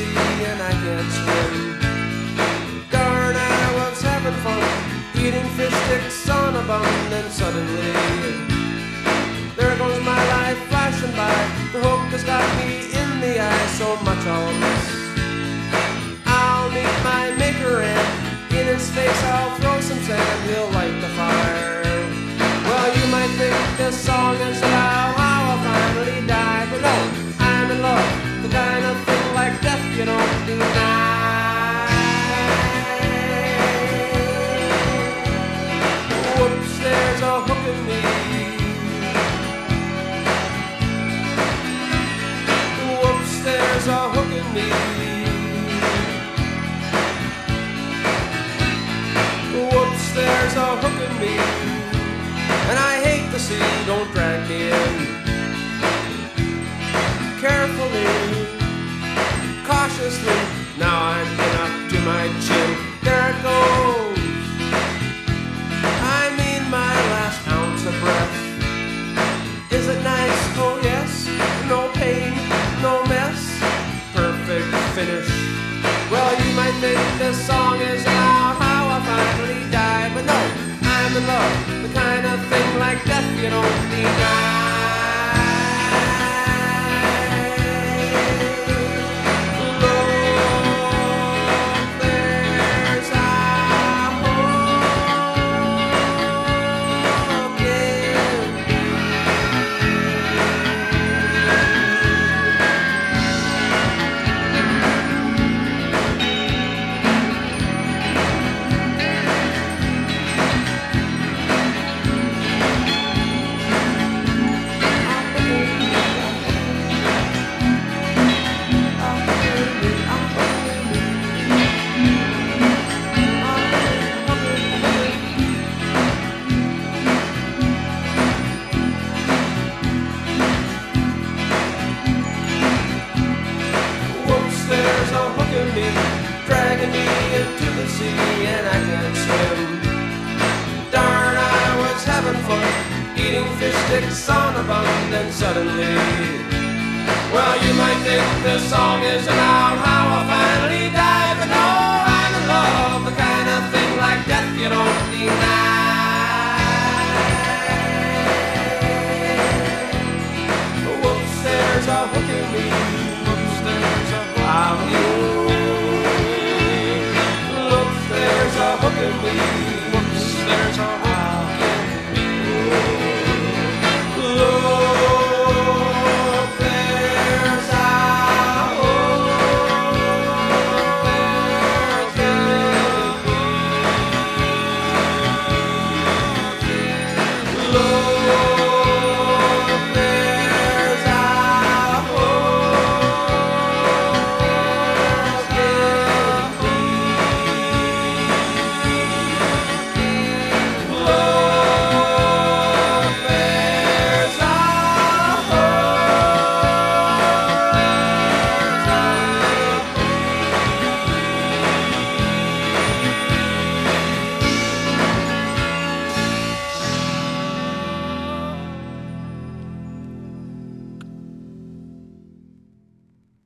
sea and I can't swim. Darn, I was having fun eating fish sticks on a bun, and suddenly Whoops, there's a hook in me. Whoops, there's a hook in me. And I hate the sea, don't drag me in. Think this song is about how I finally died, but no, I'm in love. The kind of thing like death you don't deny. Fish sticks on a bun, then suddenly, well, you might think this song is about how I finally died, but no, I'm in love, the kind of thing like death you don't deny.